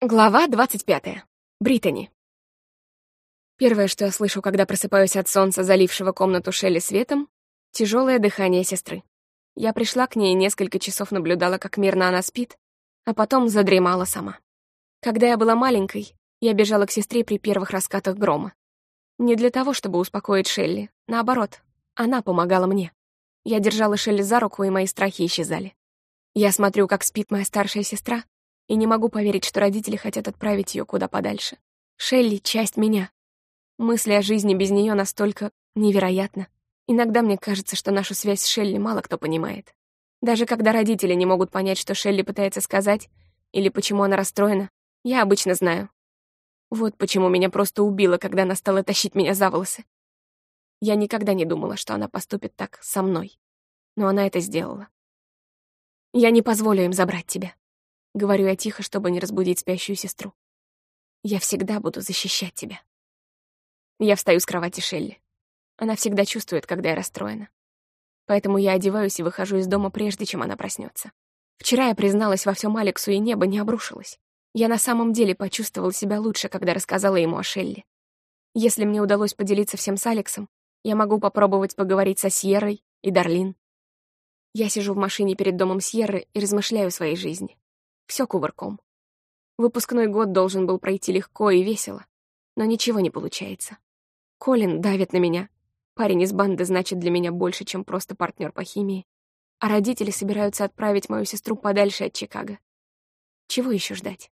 Глава 25. Британи. Первое, что я слышу, когда просыпаюсь от солнца, залившего комнату Шелли светом, — тяжелое дыхание сестры. Я пришла к ней и несколько часов наблюдала, как мирно она спит, а потом задремала сама. Когда я была маленькой, я бежала к сестре при первых раскатах грома. Не для того, чтобы успокоить Шелли, наоборот, она помогала мне. Я держала Шелли за руку, и мои страхи исчезали. Я смотрю, как спит моя старшая сестра, и не могу поверить, что родители хотят отправить ее куда подальше. Шелли — часть меня. Мысли о жизни без нее настолько невероятно. Иногда мне кажется, что нашу связь с Шелли мало кто понимает. Даже когда родители не могут понять, что Шелли пытается сказать, или почему она расстроена, я обычно знаю. Вот почему меня просто убило, когда она стала тащить меня за волосы. Я никогда не думала, что она поступит так со мной. Но она это сделала. Я не позволю им забрать тебя. Говорю я тихо, чтобы не разбудить спящую сестру. Я всегда буду защищать тебя. Я встаю с кровати Шелли. Она всегда чувствует, когда я расстроена. Поэтому я одеваюсь и выхожу из дома, прежде чем она проснется. Вчера я призналась во всем Алексу, и небо не обрушилось. Я на самом деле почувствовала себя лучше, когда рассказала ему о Шелли. Если мне удалось поделиться всем с Алексом, я могу попробовать поговорить со Сьеррой и Дарлин. Я сижу в машине перед домом Сьерры и размышляю о своей жизни. Все кувырком. Выпускной год должен был пройти легко и весело, но ничего не получается. Колин давит на меня. Парень из банды значит для меня больше, чем просто партнер по химии. А родители собираются отправить мою сестру подальше от Чикаго. Чего еще ждать?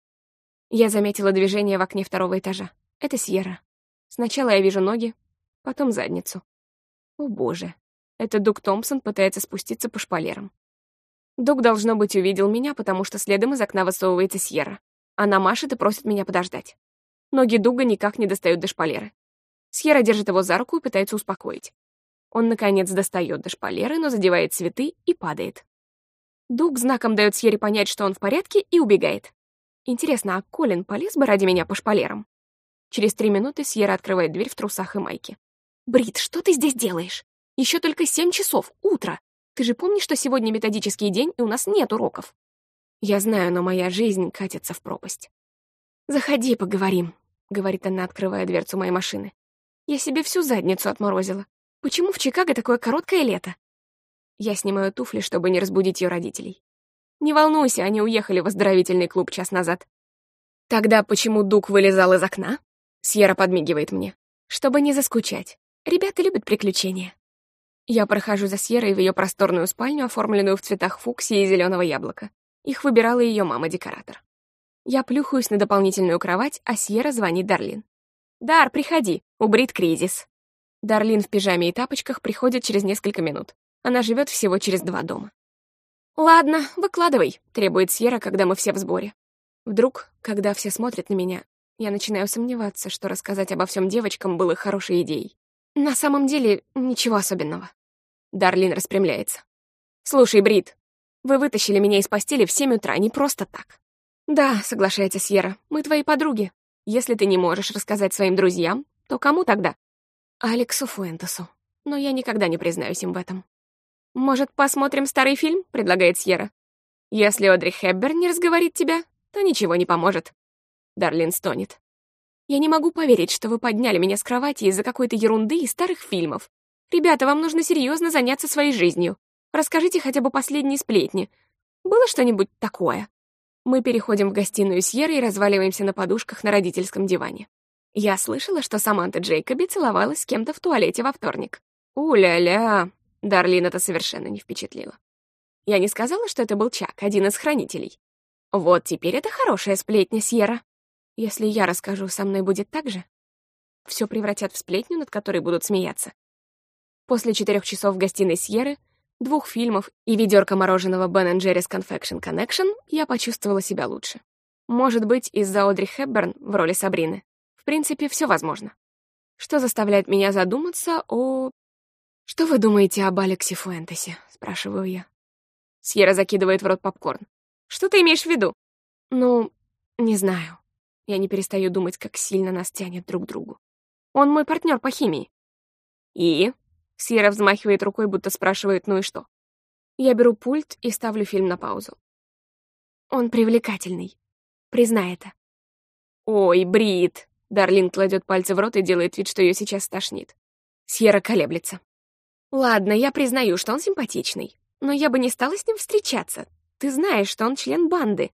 Я заметила движение в окне второго этажа. Это Сьерра. Сначала я вижу ноги, потом задницу. О боже, это Дук Томпсон пытается спуститься по шпалерам. Дуг, должно быть, увидел меня, потому что следом из окна высовывается Сьерра. Она машет и просит меня подождать. Ноги Дуга никак не достают до шпалеры. Сьерра держит его за руку и пытается успокоить. Он, наконец, достает до шпалеры, но задевает цветы и падает. Дуг знаком дает Сьерре понять, что он в порядке, и убегает. Интересно, а Колин полез бы ради меня по шпалерам? Через три минуты Сьерра открывает дверь в трусах и майке. «Брит, что ты здесь делаешь? Еще только семь часов, утро. Ты же помнишь, что сегодня методический день, и у нас нет уроков?» Я знаю, но моя жизнь катится в пропасть. «Заходи, поговорим», — говорит она, открывая дверцу моей машины. «Я себе всю задницу отморозила. Почему в Чикаго такое короткое лето?» Я снимаю туфли, чтобы не разбудить ее родителей. Не волнуйся, они уехали в оздоровительный клуб час назад. Тогда почему Дук вылезал из окна? Сьерра подмигивает мне. Чтобы не заскучать. Ребята любят приключения. Я прохожу за Сьерой в ее просторную спальню, оформленную в цветах фуксии и зеленого яблока. Их выбирала ее мама-декоратор. Я плюхаюсь на дополнительную кровать, а Сьерра звонит Дарлин. «Дар, приходи, у кризис». Дарлин в пижаме и тапочках приходит через несколько минут. Она живет всего через два дома. «Ладно, выкладывай», — требует Сьерра, когда мы все в сборе. Вдруг, когда все смотрят на меня, я начинаю сомневаться, что рассказать обо всем девочкам было хорошей идеей. На самом деле, ничего особенного. Дарлин распрямляется. «Слушай, Брит, вы вытащили меня из постели в семь утра, не просто так». «Да», — соглашается Сьерра, — «мы твои подруги. Если ты не можешь рассказать своим друзьям, то кому тогда?» «Алексу Фуэнтесу. Но я никогда не признаюсь им в этом». «Может, посмотрим старый фильм?» — предлагает Сьерра. «Если Одри Хепберн не разговорит тебя, то ничего не поможет». Дарлин стонет. Я не могу поверить, что вы подняли меня с кровати из-за какой-то ерунды и старых фильмов. Ребята, вам нужно серьезно заняться своей жизнью. Расскажите хотя бы последние сплетни. Было что-нибудь такое?» Мы переходим в гостиную Сьерры и разваливаемся на подушках на родительском диване. Я слышала, что Саманта Джейкоби целовалась с кем-то в туалете во вторник. «У-ля-ля!» Дарлин это совершенно не впечатлило. Я не сказала, что это был Чак, один из хранителей. Вот теперь это хорошая сплетня, Сьерра. Если я расскажу, со мной будет так же? Все превратят в сплетню, над которой будут смеяться. После четырех часов в гостиной Сьерры, двух фильмов и ведерка мороженого Ben Jerry's Confection Connection я почувствовала себя лучше. Может быть, из-за Одри Хепберн в роли Сабрины. В принципе, все возможно. Что заставляет меня задуматься о... «Что вы думаете об Алексе Фуэнтесе?» — спрашиваю я. Сьерра закидывает в рот попкорн. «Что ты имеешь в виду?» «Ну, не знаю. Я не перестаю думать, как сильно нас тянет друг к другу. Он мой партнер по химии. И? Сьерра взмахивает рукой, будто спрашивает, ну и что? Я беру пульт и ставлю фильм на паузу. Он привлекательный. Признай это. Ой, Брит. Дарлин кладет пальцы в рот и делает вид, что ее сейчас стошнит. Сьерра колеблется. Ладно, я признаю, что он симпатичный, но я бы не стала с ним встречаться. Ты знаешь, что он член банды.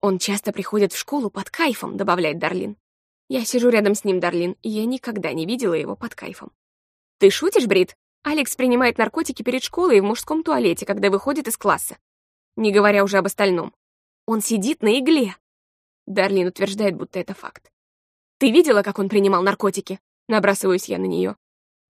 Он часто приходит в школу под кайфом, добавляет Дарлин. Я сижу рядом с ним, Дарлин, и я никогда не видела его под кайфом. Ты шутишь, Брит? Алекс принимает наркотики перед школой и в мужском туалете, когда выходит из класса. Не говоря уже об остальном. Он сидит на игле. Дарлин утверждает, будто это факт. Ты видела, как он принимал наркотики? Набрасываюсь я на нее.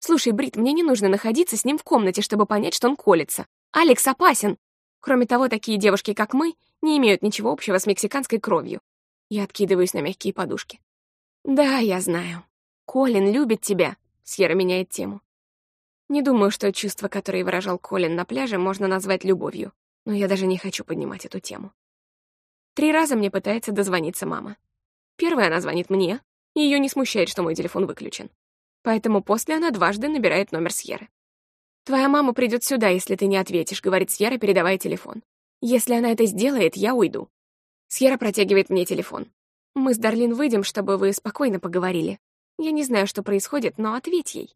Слушай, Брит, мне не нужно находиться с ним в комнате, чтобы понять, что он колется. Алекс опасен. Кроме того, такие девушки, как мы, не имеют ничего общего с мексиканской кровью. Я откидываюсь на мягкие подушки. Да, я знаю. Колин любит тебя. Сьерра меняет тему. Не думаю, что чувство, которое выражал Колин на пляже, можно назвать любовью, но я даже не хочу поднимать эту тему. Три раза мне пытается дозвониться мама. Первая она звонит мне, и её не смущает, что мой телефон выключен. Поэтому после она дважды набирает номер Сьерры. «Твоя мама придет сюда, если ты не ответишь», — говорит Сьерра, передавая телефон. «Если она это сделает, я уйду». Сьерра протягивает мне телефон. «Мы с Дарлин выйдем, чтобы вы спокойно поговорили. Я не знаю, что происходит, но ответь ей».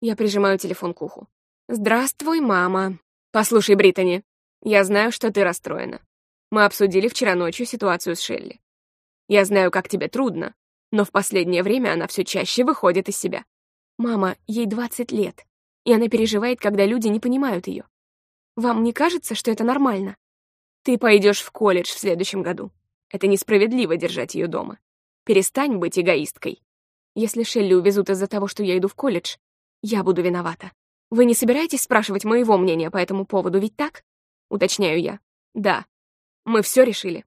Я прижимаю телефон к уху. «Здравствуй, мама. Послушай, Британи, я знаю, что ты расстроена. Мы обсудили вчера ночью ситуацию с Шелли. Я знаю, как тебе трудно, но в последнее время она все чаще выходит из себя. Мама, ей 20 лет, и она переживает, когда люди не понимают ее. Вам не кажется, что это нормально? Ты пойдешь в колледж в следующем году. Это несправедливо держать ее дома. Перестань быть эгоисткой. Если Шелли увезут из-за того, что я иду в колледж, я буду виновата. Вы не собираетесь спрашивать моего мнения по этому поводу, ведь так? Уточняю я. Да. Мы все решили.